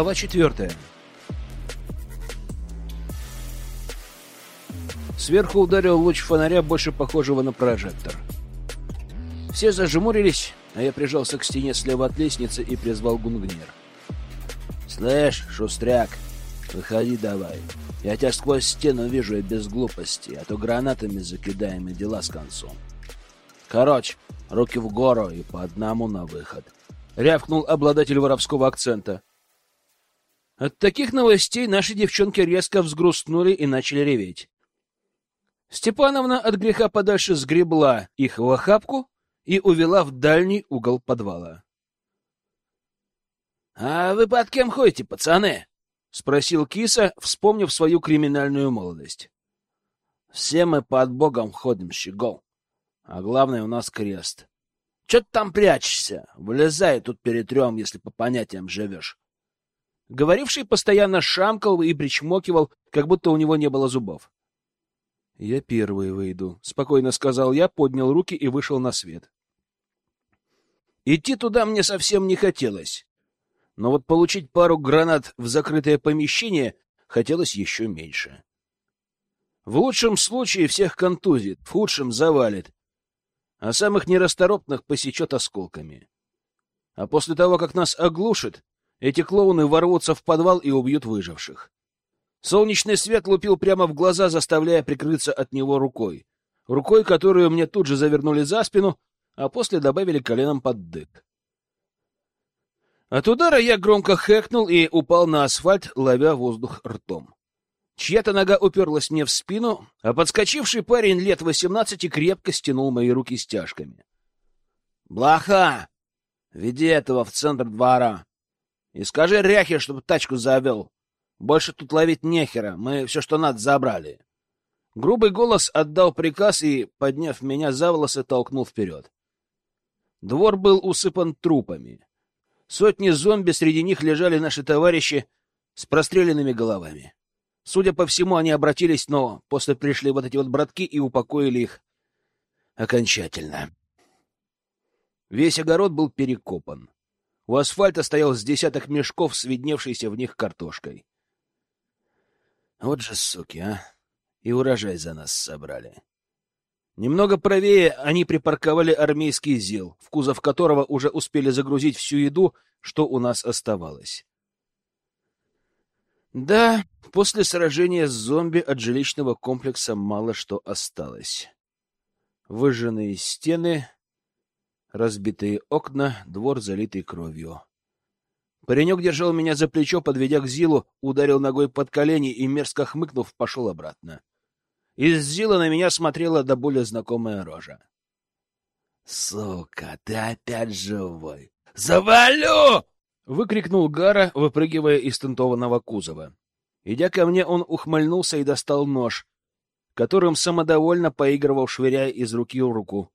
Глава четвертая. Сверху ударил луч фонаря, больше похожего на прожектор. Все зажмурились, а я прижался к стене слева от лестницы и призвал Гунгнир. «Слышь, шустряк, выходи давай. Я тебя сквозь стену вижу и без глупости, а то гранатами закидаем и дела с концом. Короче, руки в гору и по одному на выход». Рявкнул обладатель воровского акцента. От таких новостей наши девчонки резко взгрустнули и начали реветь. Степановна от греха подальше сгребла их в охапку и увела в дальний угол подвала. — А вы под кем ходите, пацаны? — спросил киса, вспомнив свою криминальную молодость. — Все мы под Богом ходим, щегол. А главное, у нас крест. Че ты там прячешься? Вылезай, тут перетрем, если по понятиям живешь. Говоривший постоянно шамкал и причмокивал, как будто у него не было зубов. «Я первый выйду», — спокойно сказал я, поднял руки и вышел на свет. Идти туда мне совсем не хотелось. Но вот получить пару гранат в закрытое помещение хотелось еще меньше. В лучшем случае всех контузит, в худшем завалит, а самых нерасторопных посечет осколками. А после того, как нас оглушит, эти клоуны ворвутся в подвал и убьют выживших. Солнечный свет лупил прямо в глаза, заставляя прикрыться от него рукой. Рукой, которую мне тут же завернули за спину, а после добавили коленом под дык. От удара я громко хэкнул и упал на асфальт, ловя воздух ртом. Чья-то нога уперлась мне в спину, а подскочивший парень лет восемнадцати крепко стянул мои руки стяжками. «Блоха! Веди этого в центр двора! И скажи Ряхе, чтобы тачку завел!» Больше тут ловить нехера, мы все, что надо, забрали. Грубый голос отдал приказ и, подняв меня за волосы, толкнул вперед. Двор был усыпан трупами. Сотни зомби, среди них лежали наши товарищи с простреленными головами. Судя по всему, они обратились, но после пришли вот эти вот братки и упокоили их окончательно. Весь огород был перекопан. У асфальта стоял с десяток мешков с видневшейся в них картошкой. Вот же суки, а! И урожай за нас собрали. Немного правее они припарковали армейский ЗИЛ, в кузов которого уже успели загрузить всю еду, что у нас оставалось. Да, после сражения с зомби от жилищного комплекса мало что осталось. Выжженные стены, разбитые окна, двор залитый кровью. Паренек держал меня за плечо, подведя к Зилу, ударил ногой под колени и, мерзко хмыкнув, пошел обратно. Из Зила на меня смотрела до более знакомая рожа. — Сука, ты опять живой! Завалю! — выкрикнул Гара, выпрыгивая из тентованного кузова. Идя ко мне, он ухмыльнулся и достал нож, которым самодовольно поигрывал, швыряя из руки в руку.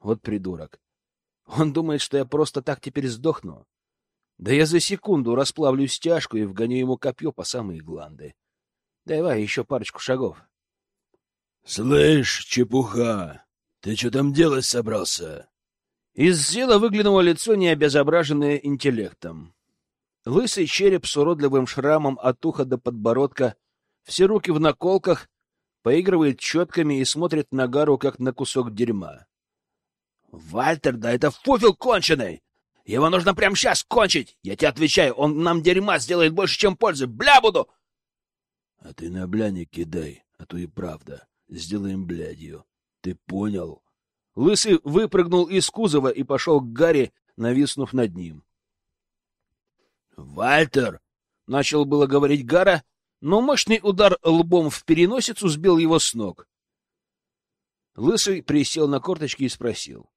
Вот придурок. Он думает, что я просто так теперь сдохну. Да я за секунду расплавлю стяжку и вгоню ему копье по самые гланды. Давай еще парочку шагов. — Слышь, чепуха, ты что там делать собрался? Из зела выглянуло лицо, не обезображенное интеллектом. Лысый череп с уродливым шрамом от уха до подбородка, все руки в наколках, поигрывает четками и смотрит на Гару, как на кусок дерьма. — Вальтер, да это фуфел конченый! Его нужно прямо сейчас кончить. Я тебе отвечаю, он нам дерьма сделает больше, чем пользы. Бля буду! А ты на бля не кидай, а то и правда. Сделаем блядью. Ты понял? Лысый выпрыгнул из кузова и пошел к Гарри, нависнув над ним. «Вальтер!» — начал было говорить Гара, но мощный удар лбом в переносицу сбил его с ног. Лысый присел на корточки и спросил. —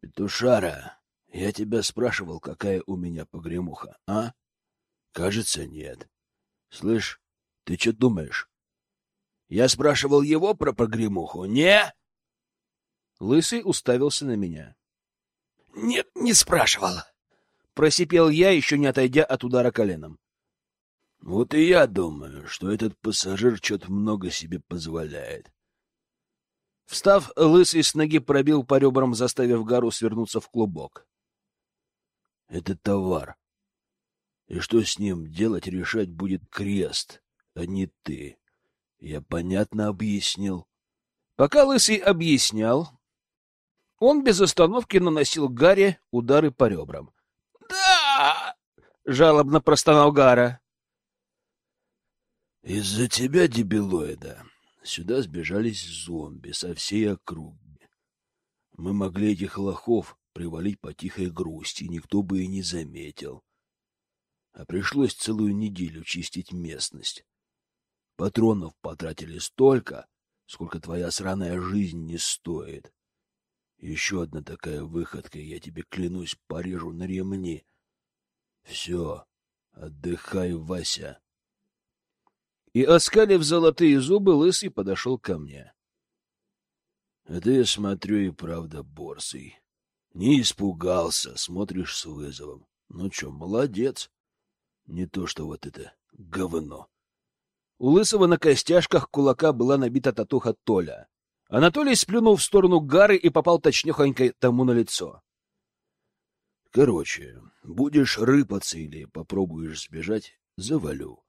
Петушара, я тебя спрашивал, какая у меня погремуха, а? Кажется, нет. Слышь, ты что думаешь? Я спрашивал его про погремуху, не? Лысый уставился на меня. — Нет, не спрашивал. Просипел я, еще не отойдя от удара коленом. — Вот и я думаю, что этот пассажир что-то много себе позволяет. Встав, лысый с ноги пробил по ребрам, заставив гору свернуться в клубок. — Это товар. И что с ним делать, решать будет крест, а не ты. Я понятно объяснил. Пока Лысый объяснял, он без остановки наносил Гарри удары по ребрам. «Да!» — жалобно простонал Гара. «Из-за тебя, дебилоида, сюда сбежались зомби со всей округи. Мы могли этих лохов привалить по тихой грусти, никто бы и не заметил а пришлось целую неделю чистить местность. Патронов потратили столько, сколько твоя сраная жизнь не стоит. Еще одна такая выходка, я тебе клянусь, порежу на ремни. Все, отдыхай, Вася. И, оскалив золотые зубы, Лысый подошел ко мне. — ты, смотрю, и правда борсый. Не испугался, смотришь с вызовом. Ну что, молодец. Не то что вот это говно. У Лысого на костяшках кулака была набита татуха Толя. Анатолий сплюнул в сторону Гары и попал точнёхонько тому на лицо. Короче, будешь рыпаться или попробуешь сбежать, завалю.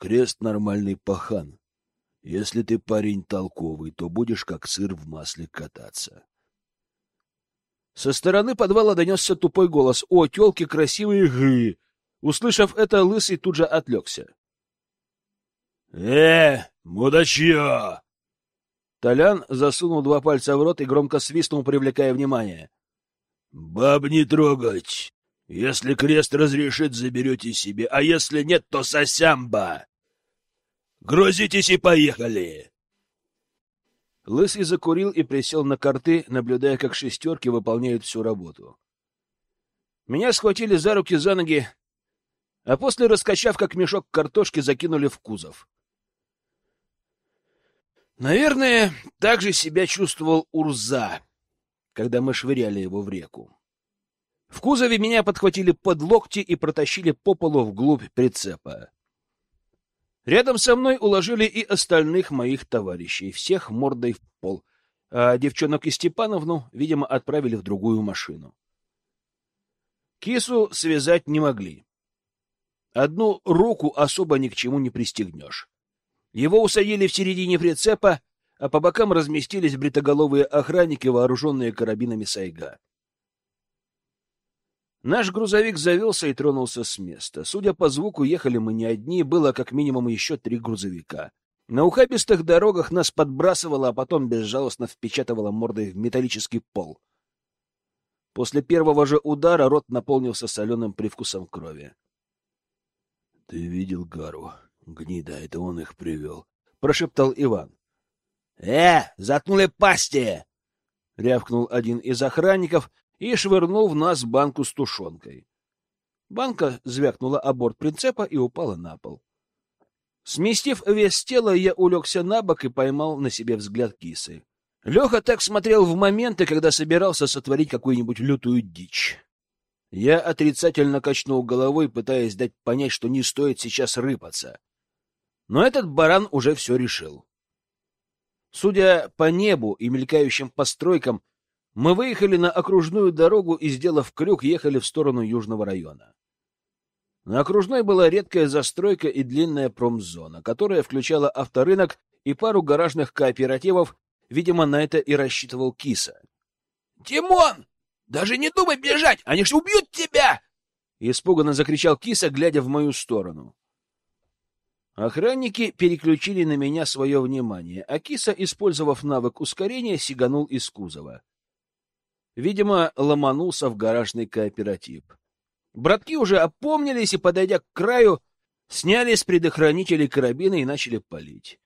Крест нормальный пахан. Если ты парень толковый, то будешь как сыр в масле кататься. Со стороны подвала донесся тупой голос. «О, тёлки красивые гы! Услышав это, Лысый тут же отвлекся. — Э, мудачье! Толян засунул два пальца в рот и громко свистнул, привлекая внимание. — Баб не трогать! Если крест разрешит, заберете себе, а если нет, то сосямба! Грузитесь и поехали! Лысый закурил и присел на карты, наблюдая, как шестерки выполняют всю работу. Меня схватили за руки, за ноги, а после, раскачав как мешок картошки, закинули в кузов. Наверное, так же себя чувствовал Урза, когда мы швыряли его в реку. В кузове меня подхватили под локти и протащили по полу вглубь прицепа. Рядом со мной уложили и остальных моих товарищей, всех мордой в пол, а девчонок и Степановну, видимо, отправили в другую машину. Кису связать не могли. Одну руку особо ни к чему не пристегнешь. Его усадили в середине прицепа, а по бокам разместились бритоголовые охранники, вооруженные карабинами сайга. Наш грузовик завелся и тронулся с места. Судя по звуку, ехали мы не одни, было как минимум еще три грузовика. На ухабистых дорогах нас подбрасывало, а потом безжалостно впечатывало мордой в металлический пол. После первого же удара рот наполнился соленым привкусом крови. — Ты видел Гару? Гнида, это он их привел, — прошептал Иван. — Э, заткнули пасти! — рявкнул один из охранников и швырнул в нас банку с тушенкой. Банка звякнула о борт принцепа и упала на пол. Сместив вес тела, я улегся на бок и поймал на себе взгляд кисы. Леха так смотрел в моменты, когда собирался сотворить какую-нибудь лютую дичь. Я отрицательно качнул головой, пытаясь дать понять, что не стоит сейчас рыпаться. Но этот баран уже все решил. Судя по небу и мелькающим постройкам, мы выехали на окружную дорогу и, сделав крюк, ехали в сторону южного района. На окружной была редкая застройка и длинная промзона, которая включала авторынок и пару гаражных кооперативов, видимо, на это и рассчитывал Киса. «Тимон, даже не думай бежать! Они же убьют тебя!» Испуганно закричал киса, глядя в мою сторону. Охранники переключили на меня свое внимание, а киса, использовав навык ускорения, сиганул из кузова. Видимо, ломанулся в гаражный кооператив. Братки уже опомнились и, подойдя к краю, сняли с предохранителей карабины и начали палить.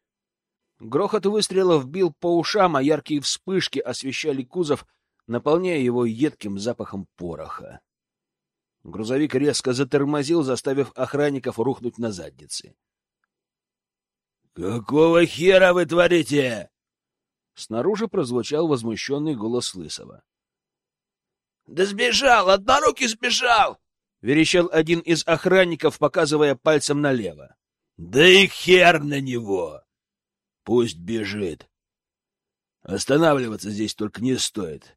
Грохот выстрелов бил по ушам, а яркие вспышки освещали кузов, наполняя его едким запахом пороха. Грузовик резко затормозил, заставив охранников рухнуть на задницы. — Какого хера вы творите? Снаружи прозвучал возмущенный голос Лысого. — Да сбежал! Однорукий сбежал! — верещал один из охранников, показывая пальцем налево. — Да и хер на него! Пусть бежит. Останавливаться здесь только не стоит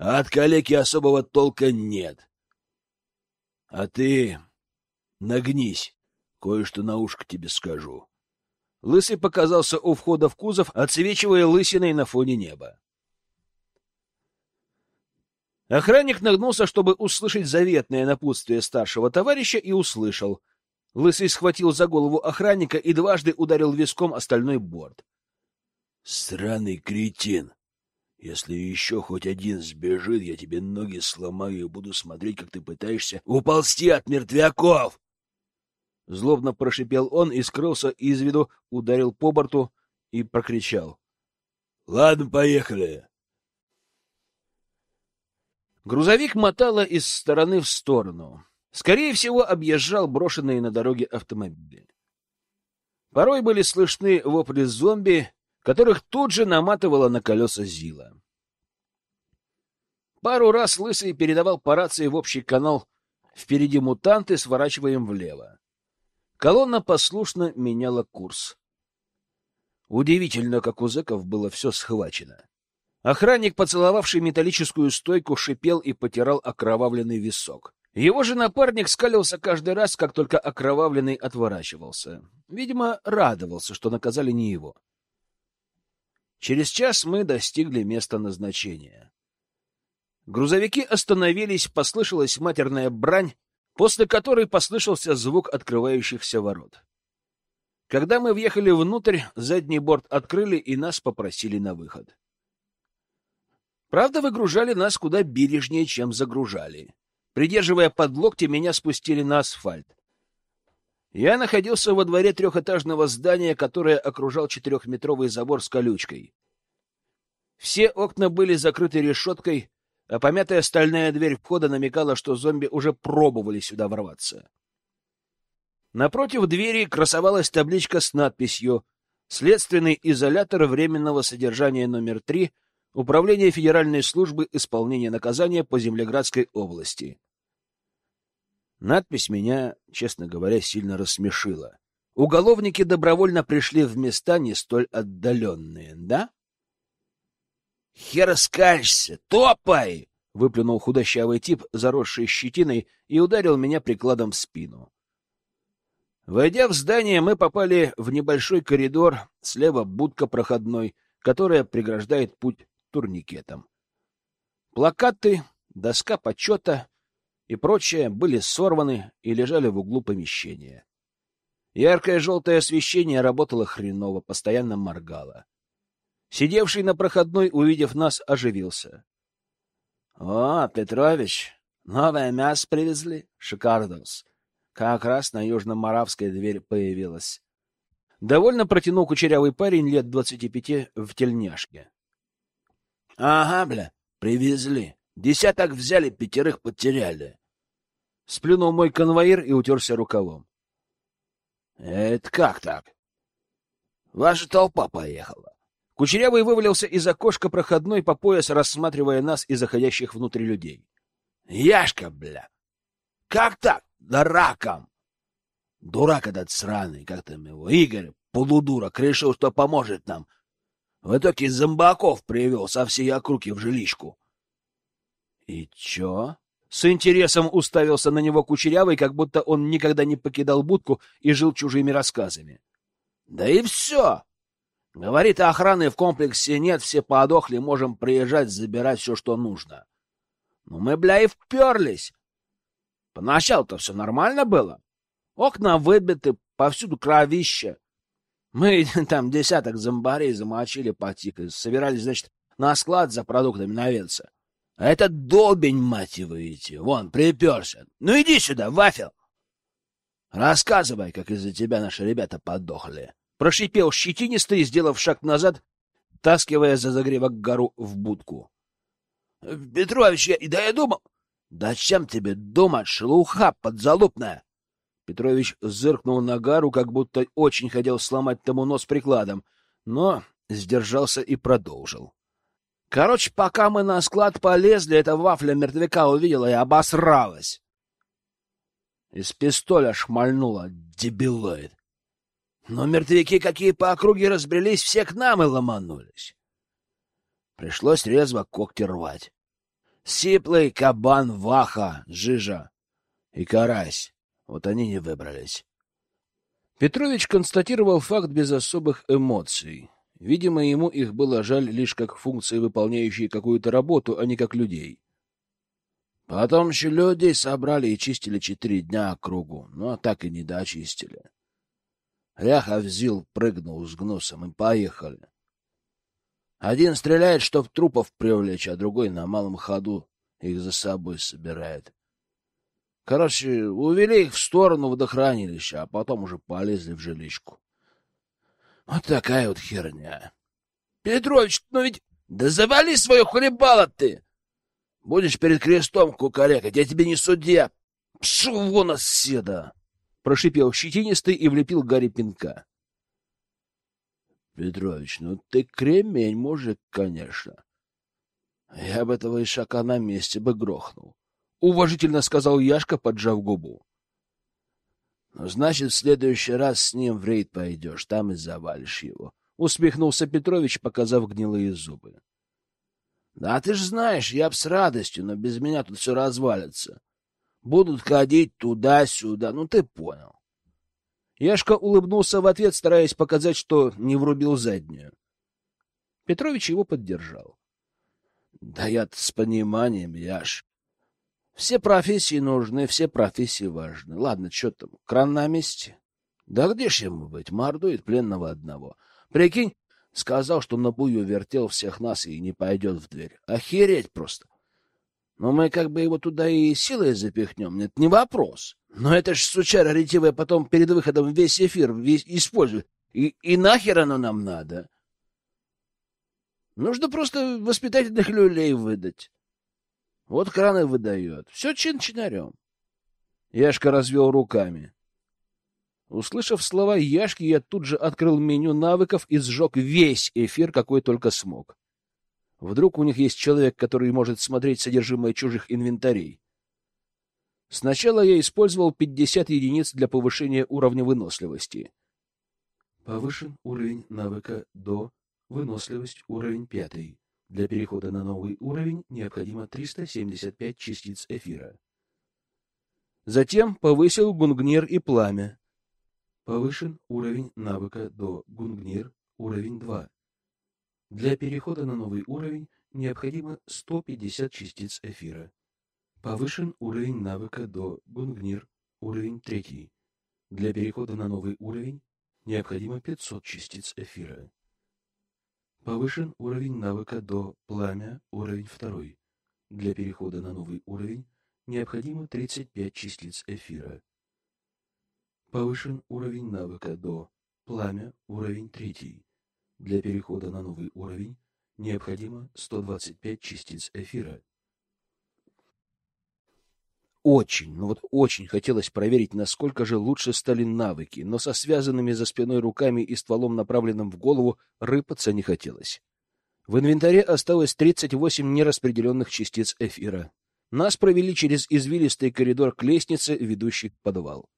а от калеки особого толка нет. А ты Нагнись, кое-что на ушко тебе скажу. Лысый показался у входа в кузов, отсвечивая лысиной на фоне неба. Охранник нагнулся, чтобы услышать заветное напутствие старшего товарища, и услышал. Лысый схватил за голову охранника и дважды ударил виском остальной борт. — Странный кретин! Если еще хоть один сбежит, я тебе ноги сломаю и буду смотреть, как ты пытаешься уползти от мертвяков! Злобно прошипел он и скрылся из виду, ударил по борту и прокричал. — Ладно, поехали. Грузовик мотало из стороны в сторону. Скорее всего, объезжал брошенные на дороге автомобили. Порой были слышны вопли зомби, которых тут же наматывала на колеса Зила. Пару раз Лысый передавал по рации в общий канал «Впереди мутанты, сворачиваем влево». Колонна послушно меняла курс. Удивительно, как у зэков было все схвачено. Охранник, поцеловавший металлическую стойку, шипел и потирал окровавленный висок. Его же напарник скалился каждый раз, как только окровавленный отворачивался. Видимо, радовался, что наказали не его. Через час мы достигли места назначения. Грузовики остановились, послышалась матерная брань, после которой послышался звук открывающихся ворот. Когда мы въехали внутрь, задний борт открыли и нас попросили на выход. Правда, выгружали нас куда бережнее, чем загружали. Придерживая под локти, меня спустили на асфальт. Я находился во дворе трехэтажного здания, которое окружал четырехметровый забор с колючкой. Все окна были закрыты решеткой, а помятая стальная дверь входа намекала, что зомби уже пробовали сюда ворваться. Напротив двери красовалась табличка с надписью «Следственный изолятор временного содержания номер 3, Управление Федеральной службы исполнения наказания по Землеградской области». Надпись меня, честно говоря, сильно рассмешила. Уголовники добровольно пришли в места не столь отдаленные, да? Хер скачься! Топай! — выплюнул худощавый тип, заросший щетиной, и ударил меня прикладом в спину. Войдя в здание, мы попали в небольшой коридор, слева будка проходной, которая преграждает путь турникетом. Плакаты, доска почета и прочее были сорваны и лежали в углу помещения. Яркое желтое освещение работало хреново, постоянно моргало. Сидевший на проходной, увидев нас, оживился. — О, Петрович, новое мясо привезли? Шикардос. Как раз на Южно-Моравской дверь появилась. Довольно протянул кучерявый парень лет двадцати пяти в тельняшке. — Ага, бля, привезли. Десяток взяли, пятерых потеряли. Сплюнул мой конвоир и утерся рукавом. — Это как так? Ваша толпа поехала. Кучерявый вывалился из окошка проходной по пояс, рассматривая нас и заходящих внутрь людей. — Яшка, бля! Как так? Да раком! Дурак этот сраный, как там его, Игорь, полудурок, решил, что поможет нам. В итоге зомбаков привел со всей округи в жилищку. — И чё? С интересом уставился на него Кучерявый, как будто он никогда не покидал будку и жил чужими рассказами. — Да и все! Говорит, охраны в комплексе нет, все подохли, можем приезжать, забирать все, что нужно. Ну мы, бля, и вперлись. Поначалу-то все нормально было. Окна выбиты, повсюду кровище. Мы там десяток зомбарей замочили потихо, собирались, значит, на склад за продуктами наведаться. А этот долбень, мать его, идти, вон, приперся. Ну иди сюда, вафел. Рассказывай, как из-за тебя наши ребята подохли. Прошипел щетинистый, сделав шаг назад, таскивая за загревок гору в будку. — Петрович, я, да я думал... — Да чем тебе думать, шелуха подзалупная? Петрович зыркнул на Гару, как будто очень хотел сломать тому нос прикладом, но сдержался и продолжил. Короче, пока мы на склад полезли, эта вафля мертвяка увидела и обосралась. Из пистоля шмальнула, дебилоид. Но мертвяки, какие по округе разбрелись, все к нам и ломанулись. Пришлось резво когти рвать. Сиплый кабан Ваха, Жижа и Карась. Вот они не выбрались. Петрович констатировал факт без особых эмоций. Видимо, ему их было жаль лишь как функции, выполняющие какую-то работу, а не как людей. Потом еще людей собрали и чистили четыре дня округу, но так и не дочистили. Ряха взял, прыгнул с гнусом и поехали. Один стреляет, чтоб трупов привлечь, а другой на малом ходу их за собой собирает. Короче, увели их в сторону водохранилища, а потом уже полезли в жиличку. Вот такая вот херня. Петрович, ну ведь... Да завали свое хлебало ты! Будешь перед крестом кукарекать, я тебе не судья. Пшу вон оседа! Прошипел щетинистый и влепил Гарри пинка. Петрович, ну ты кремень, мужик, конечно. Я бы этого ишака на месте бы грохнул. Уважительно сказал Яшка, поджав губу. Ну, значит, в следующий раз с ним в рейд пойдешь, там и завалишь его. Усмехнулся Петрович, показав гнилые зубы. Да ты ж знаешь, я б с радостью, но без меня тут все развалится. Будут ходить туда-сюда, ну ты понял. Яшка улыбнулся в ответ, стараясь показать, что не врубил заднюю. Петрович его поддержал. — Да я с пониманием, Яш. Все профессии нужны, все профессии важны. Ладно, что там, кран на месте? Да где ж ему быть, мордует пленного одного. Прикинь, сказал, что на бую вертел всех нас и не пойдет в дверь. Охереть просто. Но мы как бы его туда и силой запихнем, это не вопрос. Но это ж, сучара ретивая, потом перед выходом весь эфир весь использует. И, и нахер оно нам надо? Нужно просто воспитательных люлей выдать. Вот краны выдает. Все чин-чинарем. Яшка развел руками. Услышав слова Яшки, я тут же открыл меню навыков и сжег весь эфир, какой только смог. Вдруг у них есть человек, который может смотреть содержимое чужих инвентарей. Сначала я использовал 50 единиц для повышения уровня выносливости. Повышен уровень навыка до выносливость уровень пятый. Для перехода на новый уровень необходимо 375 частиц эфира. Затем повысил гунгнир и пламя. Повышен уровень навыка до гунгнир уровень 2. Для перехода на новый уровень необходимо 150 частиц эфира. Повышен уровень навыка до гунгнир уровень 3. Для перехода на новый уровень необходимо 500 частиц эфира. Повышен уровень навыка до пламя, уровень второй. Для перехода на новый уровень необходимо 35 частиц эфира. Повышен уровень навыка до пламя, уровень третий. Для перехода на новый уровень необходимо 125 частиц эфира. Очень, ну вот очень хотелось проверить, насколько же лучше стали навыки, но со связанными за спиной руками и стволом, направленным в голову, рыпаться не хотелось. В инвентаре осталось 38 нераспределенных частиц эфира. Нас провели через извилистый коридор к лестнице, ведущей в подвал.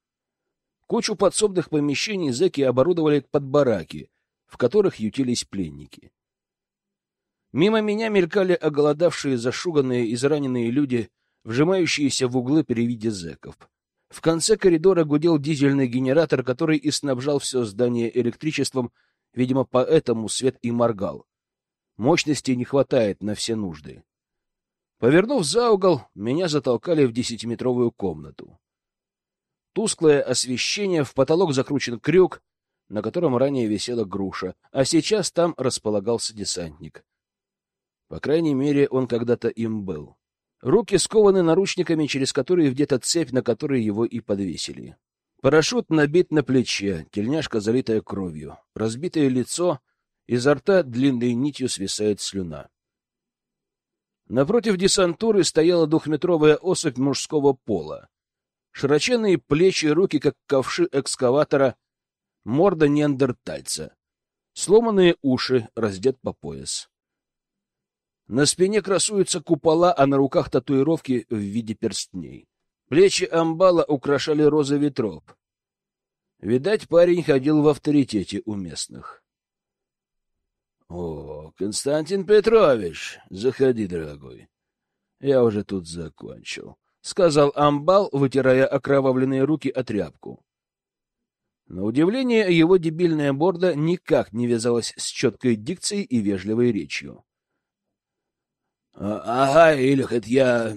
Кучу подсобных помещений зэки оборудовали под бараки, в которых ютились пленники. Мимо меня мелькали оголодавшие, зашуганные, израненные люди — вжимающиеся в углы при виде зэков. В конце коридора гудел дизельный генератор, который и снабжал все здание электричеством, видимо, поэтому свет и моргал. Мощности не хватает на все нужды. Повернув за угол, меня затолкали в десятиметровую комнату. Тусклое освещение, в потолок закручен крюк, на котором ранее висела груша, а сейчас там располагался десантник. По крайней мере, он когда-то им был. Руки скованы наручниками, через которые где-то цепь, на которой его и подвесили. Парашют набит на плече, тельняшка залитая кровью, разбитое лицо, изо рта длинной нитью свисает слюна. Напротив десантуры стояла двухметровая особь мужского пола. Широченные плечи, руки, как ковши экскаватора, морда неандертальца. Сломанные уши, раздет по пояс. На спине красуются купола, а на руках татуировки в виде перстней. Плечи амбала украшали розы ветров. Видать, парень ходил в авторитете у местных. — О, Константин Петрович, заходи, дорогой. Я уже тут закончил. сказал Амбал, вытирая окровавленные руки о тряпку. На удивление, его дебильная борда никак не вязалась с четкой дикцией и вежливой речью. А, — Ага, Илюх, это я...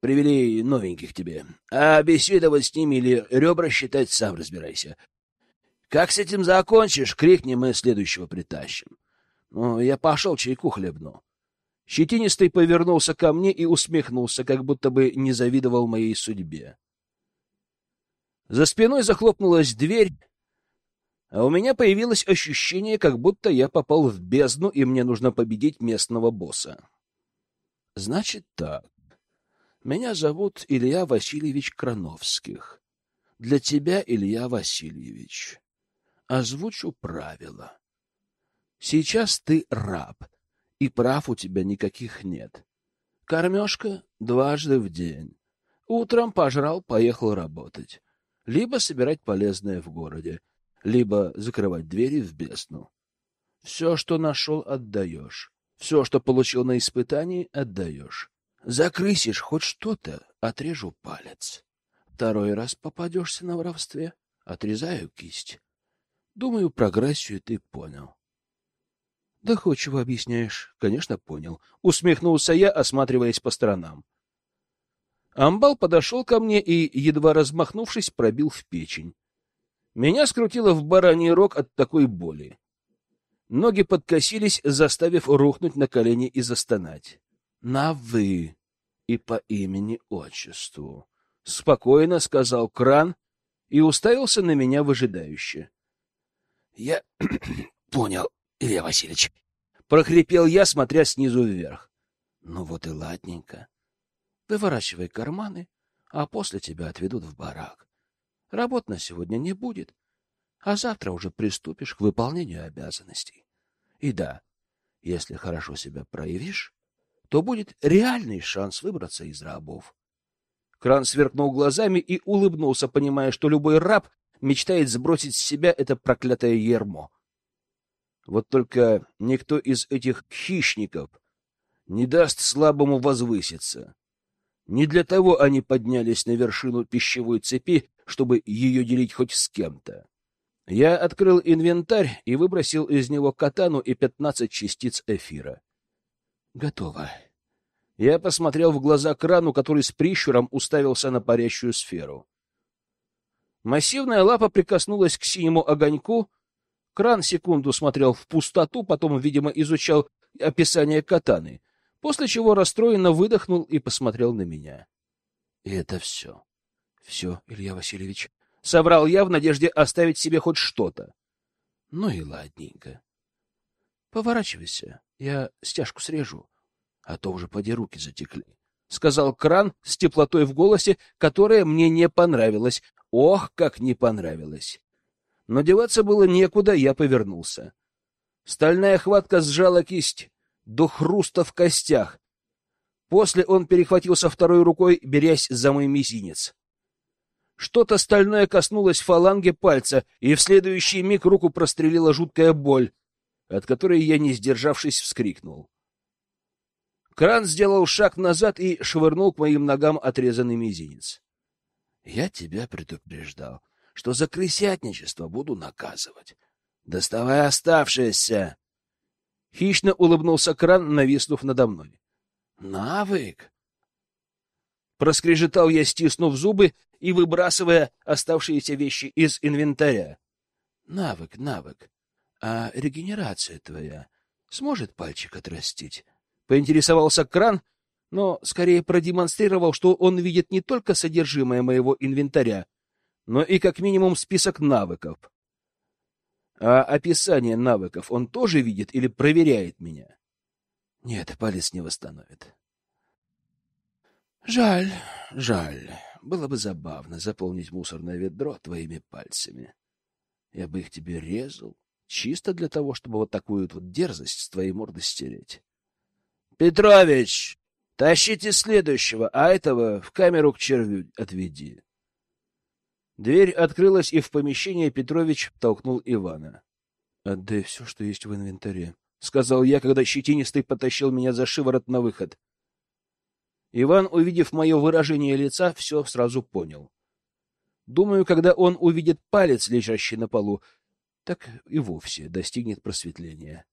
Привели новеньких тебе. А беседовать с ними или ребра считать, сам разбирайся. Как с этим закончишь, крикни, мы следующего притащим. Ну, я пошел чайку хлебну. Щетинистый повернулся ко мне и усмехнулся, как будто бы не завидовал моей судьбе. За спиной захлопнулась дверь, а у меня появилось ощущение, как будто я попал в бездну, и мне нужно победить местного босса. Значит так. Меня зовут Илья Васильевич Крановских. Для тебя, Илья Васильевич, озвучу правила. Сейчас ты раб, и прав у тебя никаких нет. Кормежка дважды в день. Утром пожрал, поехал работать. Либо собирать полезное в городе, либо закрывать двери в бездну. Все, что нашел, отдаешь. Все, что получил на испытании, отдаешь. Закрысишь хоть что-то, отрежу палец. Второй раз попадешься на воровстве, отрезаю кисть. Думаю, прогрессию ты понял. Да чего объясняешь. Конечно, понял. Усмехнулся я, осматриваясь по сторонам. Амбал подошел ко мне и, едва размахнувшись, пробил в печень. Меня скрутило в бараний рог от такой боли. Ноги подкосились, заставив рухнуть на колени и застонать. На «вы» и по имени-отчеству. Спокойно сказал Кран и уставился на меня выжидающе. — Я понял, Илья Васильевич. Прохрипел я, смотря снизу вверх. — Ну вот и ладненько. Выворачивай карманы, а после тебя отведут в барак. Работ на сегодня не будет, а завтра уже приступишь к выполнению обязанностей. И да, если хорошо себя проявишь, то будет реальный шанс выбраться из рабов. Кран сверкнул глазами и улыбнулся, понимая, что любой раб мечтает сбросить с себя это проклятое ермо. Вот только никто из этих хищников не даст слабому возвыситься. Не для того они поднялись на вершину пищевой цепи, чтобы ее делить хоть с кем-то. Я открыл инвентарь и выбросил из него катану и пятнадцать частиц эфира. Готово. Я посмотрел в глаза крану, который с прищуром уставился на парящую сферу. Массивная лапа прикоснулась к синему огоньку. Кран секунду смотрел в пустоту, потом, видимо, изучал описание катаны, после чего расстроенно выдохнул и посмотрел на меня. — И это все. Все, Илья Васильевич. Соврал я в надежде оставить себе хоть что-то. Ну и ладненько. Поворачивайся, я стяжку срежу, а то уже поди руки затекли. — сказал Кран с теплотой в голосе, которая мне не понравилась. Ох, как не понравилось! Но деваться было некуда, я повернулся. Стальная хватка сжала кисть до хруста в костях. После он перехватился второй рукой, берясь за мой мизинец. Что-то стальное коснулось фаланги пальца, и в следующий миг руку прострелила жуткая боль, от которой я, не сдержавшись, вскрикнул. Кран сделал шаг назад и швырнул к моим ногам отрезанный мизинец. — Я тебя предупреждал, что за крысятничество буду наказывать. Доставай оставшееся! Хищно улыбнулся кран, нависнув надо мной. — Навык! Проскрежетал я, стиснув зубы и выбрасывая оставшиеся вещи из инвентаря. Навык, навык. А регенерация твоя сможет пальчик отрастить? Поинтересовался кран, но скорее продемонстрировал, что он видит не только содержимое моего инвентаря, но и как минимум список навыков. А описание навыков он тоже видит или проверяет меня? Нет, палец не восстановит. Жаль, жаль. Было бы забавно заполнить мусорное ведро твоими пальцами. Я бы их тебе резал, чисто для того, чтобы вот такую вот дерзость с твоей морды стереть. Петрович, тащите следующего, а этого в камеру к червю отведи. Дверь открылась, и в помещение Петрович толкнул Ивана. — Отдай все, что есть в инвентаре, — сказал я, когда щетинистый потащил меня за шиворот на выход. Иван, увидев мое выражение лица, все сразу понял. Думаю, когда он увидит палец, лежащий на полу, так и вовсе достигнет просветления.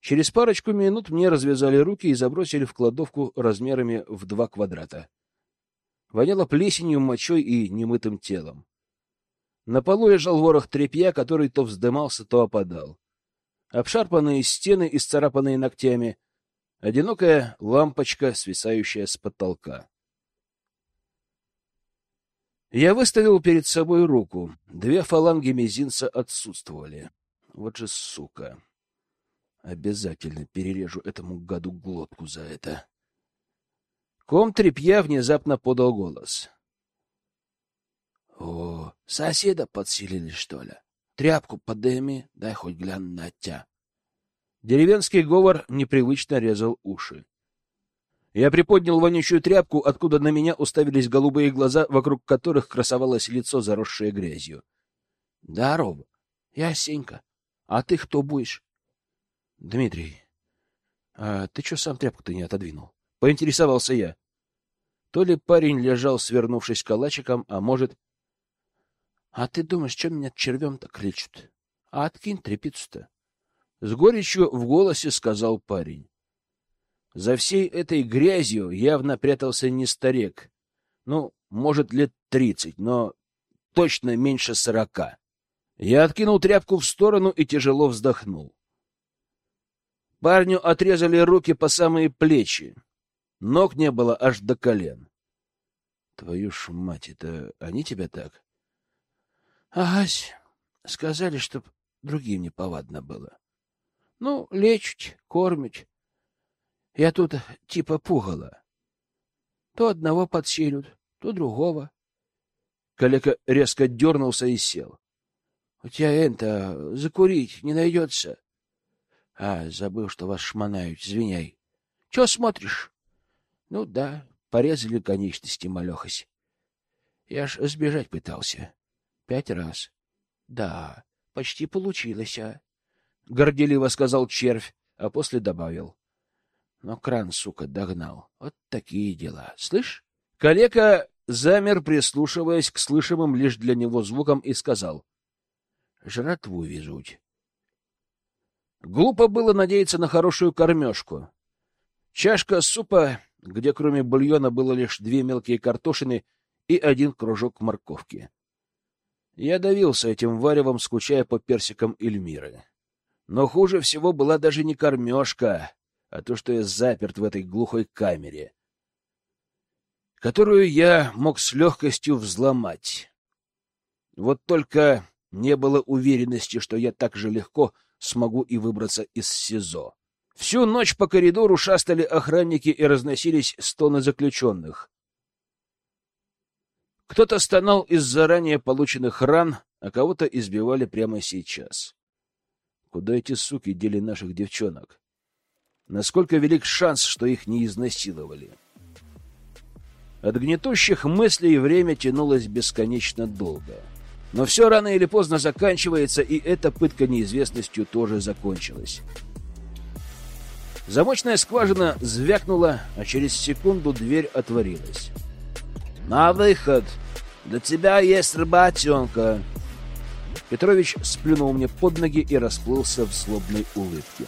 Через парочку минут мне развязали руки и забросили в кладовку размерами в два квадрата. Воняло плесенью, мочой и немытым телом. На полу лежал ворох тряпья, который то вздымался, то опадал. Обшарпанные стены, исцарапанные ногтями, одинокая лампочка, свисающая с потолка. Я выставил перед собой руку. Две фаланги мизинца отсутствовали. Вот же сука. Обязательно перережу этому гаду глотку за это. Ком трепья внезапно подал голос. — О, соседа подселили, что ли? Тряпку подыми, дай хоть гляну на тя. Деревенский говор непривычно резал уши. Я приподнял вонючую тряпку, откуда на меня уставились голубые глаза, вокруг которых красовалось лицо, заросшее грязью. — Здорово. Я Сенька. А ты кто будешь? — Дмитрий. А ты что сам тряпку-то не отодвинул? — поинтересовался я. То ли парень лежал, свернувшись калачиком, а может... — А ты думаешь, что меня червем-то кличут? А откинь тряпицу-то. С горечью в голосе сказал парень. За всей этой грязью явно прятался не старик. Ну, может, лет тридцать, но точно меньше сорока. Я откинул тряпку в сторону и тяжело вздохнул. Парню отрезали руки по самые плечи. Ног не было аж до колен. Твою ж мать, это они тебя так? Агась, сказали, чтоб другим не повадно было. Ну, лечить, кормить. Я тут типа пугала. То одного подселют, то другого. Калека резко дернулся и сел. — У тебя это, закурить не найдется? — А, забыл, что вас шмонают, извиняй. — Че смотришь? — Ну да, порезали конечности, малехась. Я ж сбежать пытался. Пять раз. — Да, почти получилось, а? — горделиво сказал червь, а после добавил. Но кран, сука, догнал. Вот такие дела. Слышь? Калека замер, прислушиваясь к слышимым лишь для него звукам, и сказал. Жратву везуть. Глупо было надеяться на хорошую кормежку. Чашка супа, где кроме бульона было лишь две мелкие картошины и один кружок морковки. Я давился этим варевом, скучая по персикам Эльмиры. Но хуже всего была даже не кормежка, а то, что я заперт в этой глухой камере, которую я мог с легкостью взломать. Вот только не было уверенности, что я так же легко смогу и выбраться из СИЗО. Всю ночь по коридору шастали охранники и разносились стоны заключенных. Кто-то стонал из заранее полученных ран, а кого-то избивали прямо сейчас. Куда эти суки дели наших девчонок? насколько велик шанс, что их не изнасиловали. От гнетущих мыслей время тянулось бесконечно долго. Но все рано или поздно заканчивается, и эта пытка неизвестностью тоже закончилась. Замочная скважина звякнула, а через секунду дверь отворилась. «На выход! Для тебя есть работенка!» Петрович сплюнул мне под ноги и расплылся в злобной улыбке.